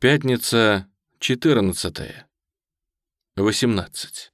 Пятница, 14 18.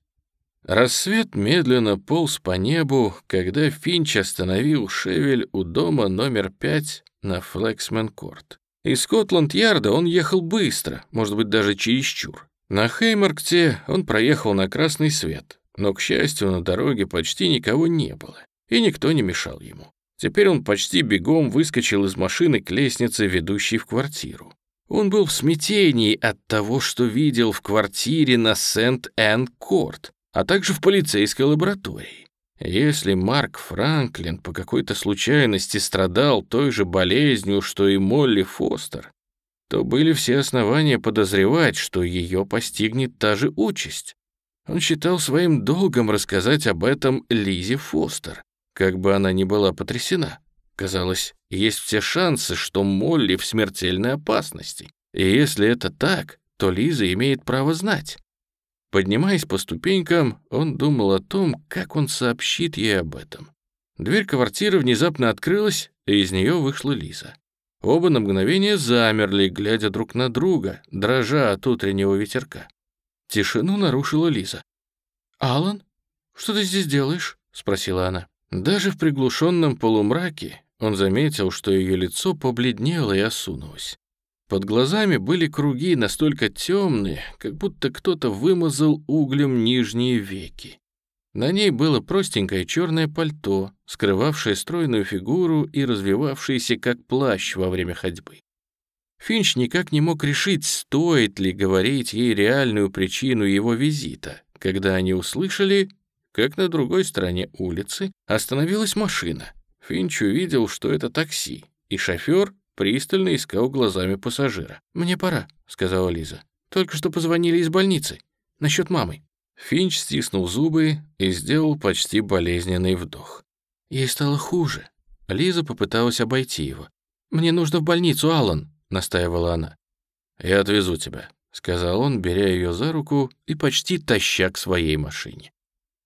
Рассвет медленно полз по небу, когда Финч остановил Шевель у дома номер 5 на Флексмен-Корт. Из Скотланд-Ярда он ехал быстро, может быть, даже чересчур. На Хеймаркте он проехал на красный свет, но, к счастью, на дороге почти никого не было, и никто не мешал ему. Теперь он почти бегом выскочил из машины к лестнице, ведущей в квартиру. Он был в смятении от того, что видел в квартире на Сент-Энн-Корт, а также в полицейской лаборатории. Если Марк Франклин по какой-то случайности страдал той же болезнью, что и Молли Фостер, то были все основания подозревать, что ее постигнет та же участь. Он считал своим долгом рассказать об этом Лизе Фостер, как бы она ни была потрясена. Казалось, есть все шансы, что Молли в смертельной опасности. И если это так, то Лиза имеет право знать. Поднимаясь по ступенькам, он думал о том, как он сообщит ей об этом. Дверь квартиры внезапно открылась, и из нее вышла Лиза. Оба на мгновение замерли, глядя друг на друга, дрожа от утреннего ветерка. Тишину нарушила Лиза. «Алан, что ты здесь делаешь?» — спросила она. Даже в приглушенном полумраке он заметил, что ее лицо побледнело и осунулось. Под глазами были круги настолько темные, как будто кто-то вымазал углем нижние веки. На ней было простенькое черное пальто, скрывавшее стройную фигуру и развивавшееся как плащ во время ходьбы. Финч никак не мог решить, стоит ли говорить ей реальную причину его визита, когда они услышали, как на другой стороне улицы остановилась машина. Финч увидел, что это такси, и шофер пристально искал глазами пассажира. «Мне пора», — сказала Лиза. «Только что позвонили из больницы. Насчет мамы». Финч стиснул зубы и сделал почти болезненный вдох. Ей стало хуже. Лиза попыталась обойти его. «Мне нужно в больницу, Аллан», — настаивала она. «Я отвезу тебя», — сказал он, беря ее за руку и почти таща к своей машине.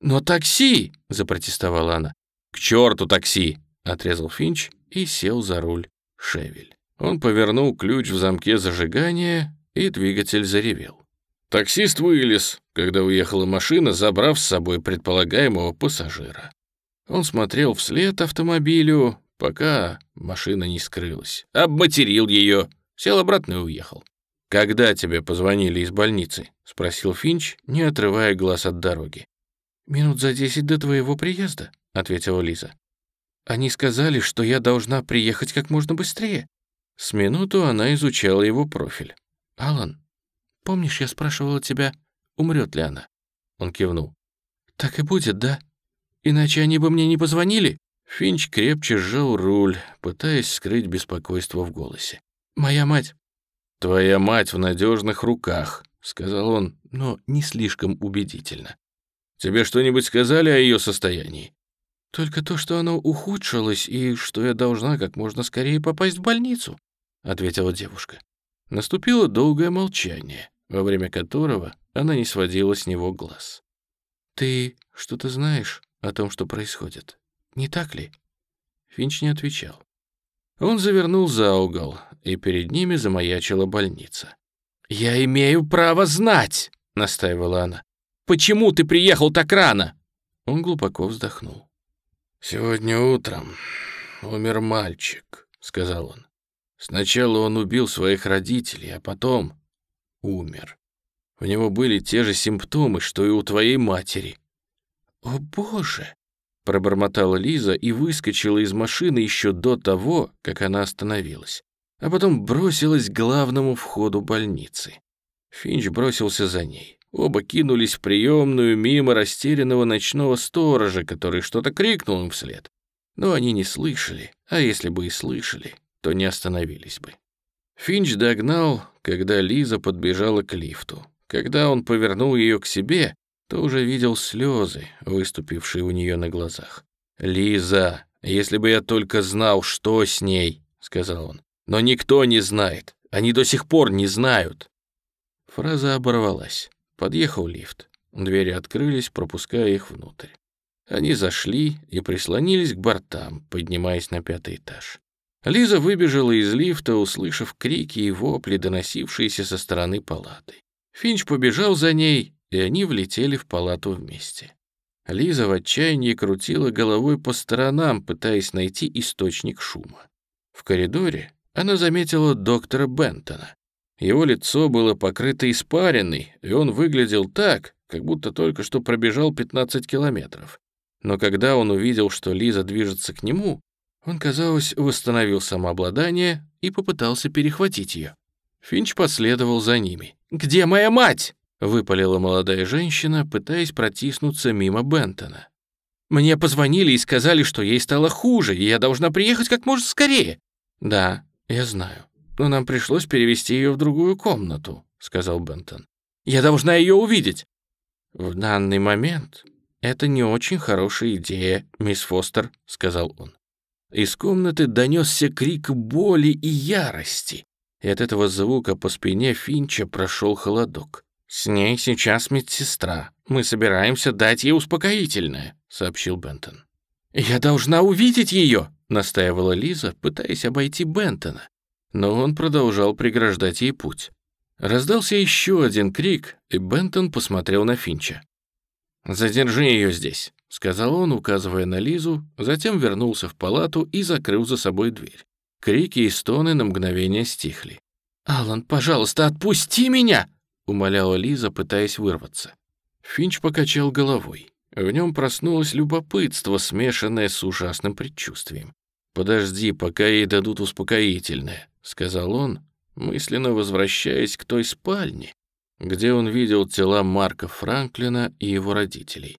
«Но такси!» — запротестовала она. «К черту такси!» — отрезал Финч и сел за руль Шевель. Он повернул ключ в замке зажигания, и двигатель заревел. Таксист вылез, когда уехала машина, забрав с собой предполагаемого пассажира. Он смотрел вслед автомобилю, пока машина не скрылась. Обматерил ее, сел обратно и уехал. «Когда тебе позвонили из больницы?» — спросил Финч, не отрывая глаз от дороги. «Минут за десять до твоего приезда», — ответила Лиза. Они сказали, что я должна приехать как можно быстрее. С минуту она изучала его профиль. Алан, помнишь, я спрашивала тебя, умрет ли она? Он кивнул. Так и будет, да? Иначе они бы мне не позвонили. Финч крепче сжал руль, пытаясь скрыть беспокойство в голосе. «Моя мать...» «Твоя мать в надежных руках», — сказал он, но не слишком убедительно. «Тебе что-нибудь сказали о ее состоянии?» «Только то, что оно ухудшилось, и что я должна как можно скорее попасть в больницу», — ответила девушка. Наступило долгое молчание, во время которого она не сводила с него глаз. «Ты что-то знаешь о том, что происходит, не так ли?» Финч не отвечал. Он завернул за угол, и перед ними замаячила больница. «Я имею право знать!» — настаивала она. «Почему ты приехал так рано?» Он глубоко вздохнул. «Сегодня утром умер мальчик», — сказал он. «Сначала он убил своих родителей, а потом умер. У него были те же симптомы, что и у твоей матери». «О, Боже!» — пробормотала Лиза и выскочила из машины еще до того, как она остановилась, а потом бросилась к главному входу больницы. Финч бросился за ней. Оба кинулись в приемную мимо растерянного ночного сторожа, который что-то крикнул им вслед. Но они не слышали, а если бы и слышали, то не остановились бы. Финч догнал, когда Лиза подбежала к лифту. Когда он повернул ее к себе, то уже видел слезы, выступившие у нее на глазах. «Лиза, если бы я только знал, что с ней», — сказал он. «Но никто не знает. Они до сих пор не знают». Фраза оборвалась. Подъехал лифт. Двери открылись, пропуская их внутрь. Они зашли и прислонились к бортам, поднимаясь на пятый этаж. Лиза выбежала из лифта, услышав крики и вопли, доносившиеся со стороны палаты. Финч побежал за ней, и они влетели в палату вместе. Лиза в отчаянии крутила головой по сторонам, пытаясь найти источник шума. В коридоре она заметила доктора Бентона. Его лицо было покрыто испариной, и он выглядел так, как будто только что пробежал 15 километров. Но когда он увидел, что Лиза движется к нему, он, казалось, восстановил самообладание и попытался перехватить ее. Финч последовал за ними. «Где моя мать?» — выпалила молодая женщина, пытаясь протиснуться мимо Бентона. «Мне позвонили и сказали, что ей стало хуже, и я должна приехать как можно скорее». «Да, я знаю, но нам пришлось перевести ее в другую комнату», — сказал Бентон. «Я должна ее увидеть». «В данный момент это не очень хорошая идея, мисс Фостер», — сказал он. Из комнаты донесся крик боли и ярости, и от этого звука по спине Финча прошел холодок. «С ней сейчас медсестра. Мы собираемся дать ей успокоительное», — сообщил Бентон. «Я должна увидеть ее», — настаивала Лиза, пытаясь обойти Бентона. Но он продолжал преграждать ей путь. Раздался еще один крик, и Бентон посмотрел на Финча. «Задержи ее здесь», — сказал он, указывая на Лизу, затем вернулся в палату и закрыл за собой дверь. Крики и стоны на мгновение стихли. «Алан, пожалуйста, отпусти меня!» — умоляла Лиза, пытаясь вырваться. Финч покачал головой. В нем проснулось любопытство, смешанное с ужасным предчувствием. «Подожди, пока ей дадут успокоительное», — сказал он, мысленно возвращаясь к той спальне, где он видел тела Марка Франклина и его родителей.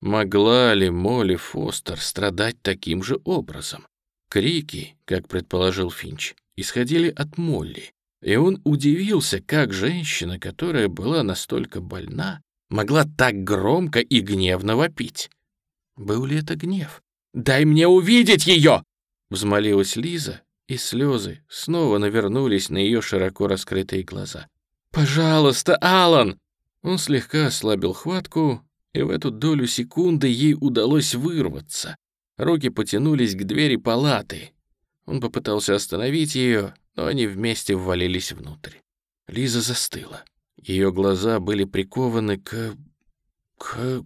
Могла ли Молли Фостер страдать таким же образом? Крики, как предположил Финч, исходили от Молли, и он удивился, как женщина, которая была настолько больна, могла так громко и гневно вопить. Был ли это гнев? «Дай мне увидеть ее!» — взмолилась Лиза, и слезы снова навернулись на ее широко раскрытые глаза. «Пожалуйста, Алан!» Он слегка ослабил хватку, и в эту долю секунды ей удалось вырваться. Руки потянулись к двери палаты. Он попытался остановить ее, но они вместе ввалились внутрь. Лиза застыла. Ее глаза были прикованы к... к...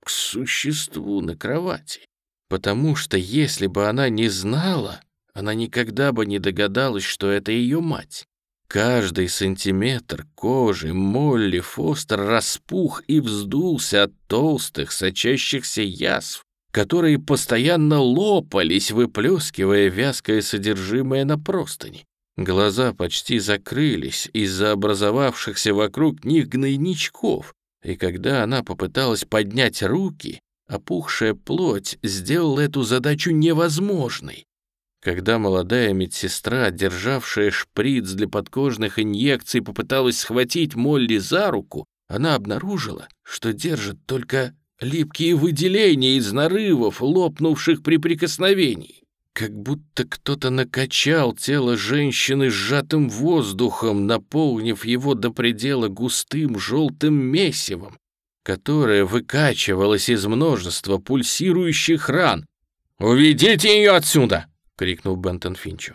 к существу на кровати. Потому что если бы она не знала, она никогда бы не догадалась, что это ее мать. Каждый сантиметр кожи Молли Фостер распух и вздулся от толстых, сочащихся язв, которые постоянно лопались, выплескивая вязкое содержимое на простыни. Глаза почти закрылись из-за образовавшихся вокруг них гнойничков, и когда она попыталась поднять руки, опухшая плоть сделала эту задачу невозможной. Когда молодая медсестра, державшая шприц для подкожных инъекций, попыталась схватить Молли за руку, она обнаружила, что держит только липкие выделения из нарывов, лопнувших при прикосновении. Как будто кто-то накачал тело женщины сжатым воздухом, наполнив его до предела густым желтым месивом, которое выкачивалось из множества пульсирующих ран. «Уведите ее отсюда!» Крикнул Бентон Финчу.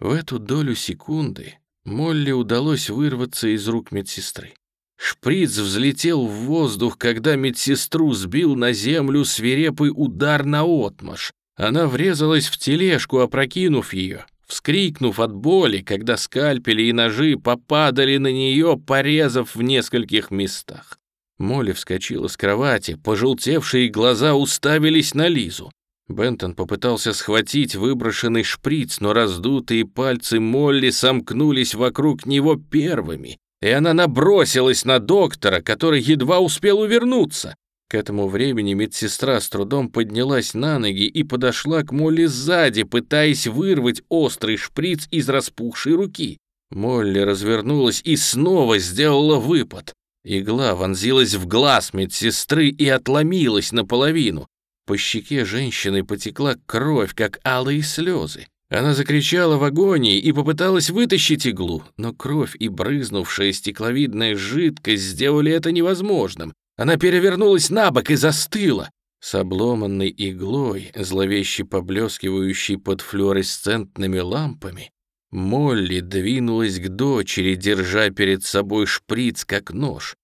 В эту долю секунды Молли удалось вырваться из рук медсестры. Шприц взлетел в воздух, когда медсестру сбил на землю свирепый удар на отмаш. Она врезалась в тележку, опрокинув ее, вскрикнув от боли, когда скальпели и ножи попадали на нее, порезав в нескольких местах. Молли вскочила с кровати, пожелтевшие глаза уставились на Лизу. Бентон попытался схватить выброшенный шприц, но раздутые пальцы Молли сомкнулись вокруг него первыми, и она набросилась на доктора, который едва успел увернуться. К этому времени медсестра с трудом поднялась на ноги и подошла к Молли сзади, пытаясь вырвать острый шприц из распухшей руки. Молли развернулась и снова сделала выпад. Игла вонзилась в глаз медсестры и отломилась наполовину. По щеке женщины потекла кровь, как алые слезы. Она закричала в агонии и попыталась вытащить иглу, но кровь и брызнувшая стекловидная жидкость сделали это невозможным. Она перевернулась на бок и застыла. С обломанной иглой, зловеще поблескивающей под флуоресцентными лампами, Молли двинулась к дочери, держа перед собой шприц как нож.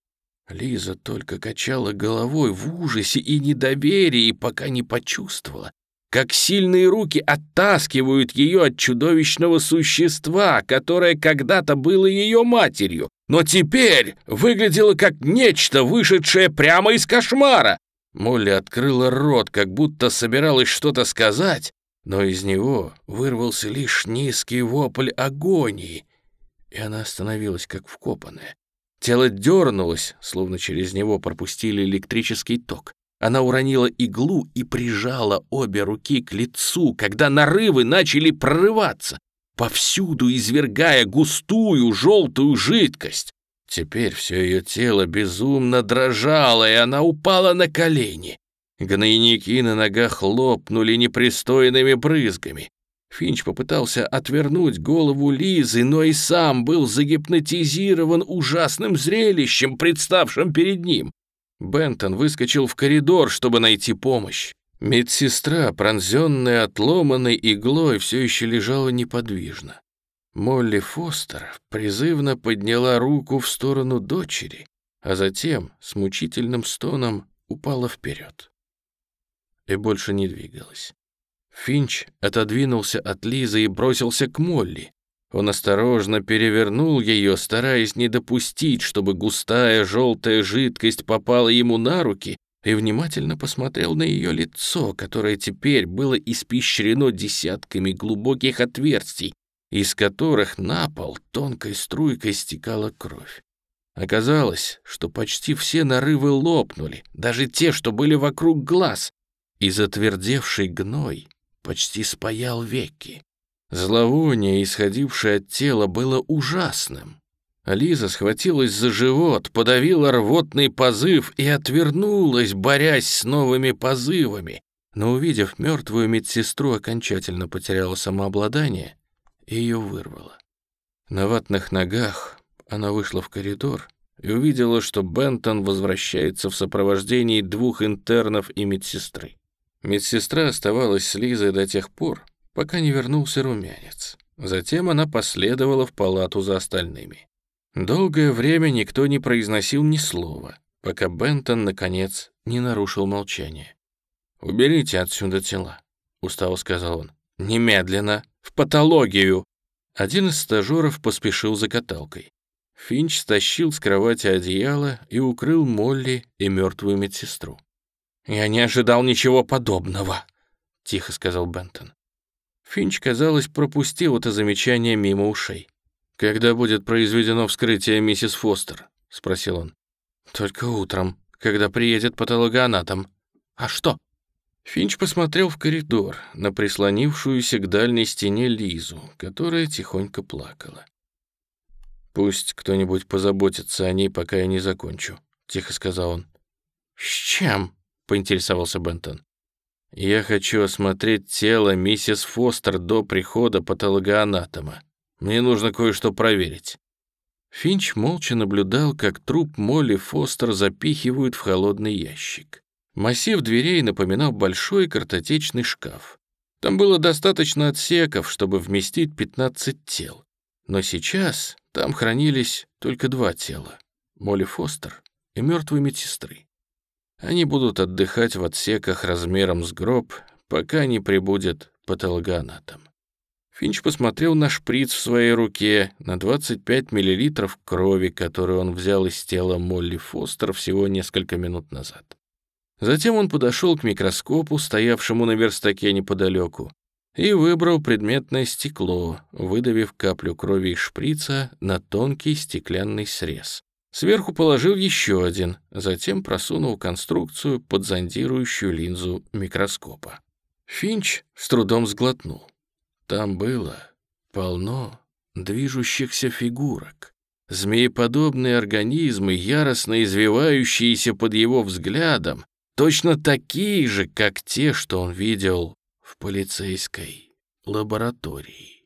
Лиза только качала головой в ужасе и недоверии, пока не почувствовала, как сильные руки оттаскивают ее от чудовищного существа, которое когда-то было ее матерью, но теперь выглядело как нечто, вышедшее прямо из кошмара. Молли открыла рот, как будто собиралась что-то сказать, но из него вырвался лишь низкий вопль агонии, и она остановилась как вкопанная. Тело дернулось, словно через него пропустили электрический ток. Она уронила иглу и прижала обе руки к лицу, когда нарывы начали прорываться, повсюду извергая густую желтую жидкость. Теперь все ее тело безумно дрожало, и она упала на колени. Гнойники на ногах лопнули непристойными брызгами. Финч попытался отвернуть голову Лизы, но и сам был загипнотизирован ужасным зрелищем, представшим перед ним. Бентон выскочил в коридор, чтобы найти помощь. Медсестра, пронзенная отломанной иглой, все еще лежала неподвижно. Молли Фостер призывно подняла руку в сторону дочери, а затем с мучительным стоном упала вперед. И больше не двигалась. Финч отодвинулся от Лизы и бросился к Молли. Он осторожно перевернул ее, стараясь не допустить, чтобы густая желтая жидкость попала ему на руки, и внимательно посмотрел на ее лицо, которое теперь было испещрено десятками глубоких отверстий, из которых на пол тонкой струйкой стекала кровь. Оказалось, что почти все нарывы лопнули, даже те, что были вокруг глаз, и затвердевший гной почти спаял веки. Зловоние, исходившее от тела, было ужасным. Лиза схватилась за живот, подавила рвотный позыв и отвернулась, борясь с новыми позывами, но, увидев мертвую медсестру, окончательно потеряла самообладание и ее вырвало. На ватных ногах она вышла в коридор и увидела, что Бентон возвращается в сопровождении двух интернов и медсестры. Медсестра оставалась с Лизой до тех пор, пока не вернулся румянец. Затем она последовала в палату за остальными. Долгое время никто не произносил ни слова, пока Бентон, наконец, не нарушил молчание. «Уберите отсюда тела», — устало сказал он. «Немедленно! В патологию!» Один из стажеров поспешил за каталкой. Финч стащил с кровати одеяло и укрыл Молли и мертвую медсестру. «Я не ожидал ничего подобного», — тихо сказал Бентон. Финч, казалось, пропустил это замечание мимо ушей. «Когда будет произведено вскрытие миссис Фостер?» — спросил он. «Только утром, когда приедет патологоанатом. А что?» Финч посмотрел в коридор на прислонившуюся к дальней стене Лизу, которая тихонько плакала. «Пусть кто-нибудь позаботится о ней, пока я не закончу», — тихо сказал он. «С чем?» — поинтересовался Бентон. «Я хочу осмотреть тело миссис Фостер до прихода патологоанатома. Мне нужно кое-что проверить». Финч молча наблюдал, как труп Молли Фостер запихивают в холодный ящик. Массив дверей напоминал большой картотечный шкаф. Там было достаточно отсеков, чтобы вместить 15 тел. Но сейчас там хранились только два тела — Молли Фостер и мертвой медсестры. Они будут отдыхать в отсеках размером с гроб, пока не прибудет патологоанатом. Финч посмотрел на шприц в своей руке, на 25 мл крови, которую он взял из тела Молли Фостер всего несколько минут назад. Затем он подошел к микроскопу, стоявшему на верстаке неподалеку, и выбрал предметное стекло, выдавив каплю крови из шприца на тонкий стеклянный срез. Сверху положил еще один, затем просунул конструкцию под зондирующую линзу микроскопа. Финч с трудом сглотнул. Там было полно движущихся фигурок. Змееподобные организмы, яростно извивающиеся под его взглядом, точно такие же, как те, что он видел в полицейской лаборатории.